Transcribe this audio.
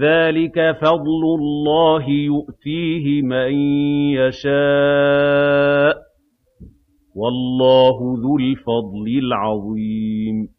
ذَٰلِكَ فَضْلُ اللَّهِ يُؤْتِيهِ مَن يَشَاءُ ۚ وَاللَّهُ ذُو الْفَضْلِ الْعَظِيمِ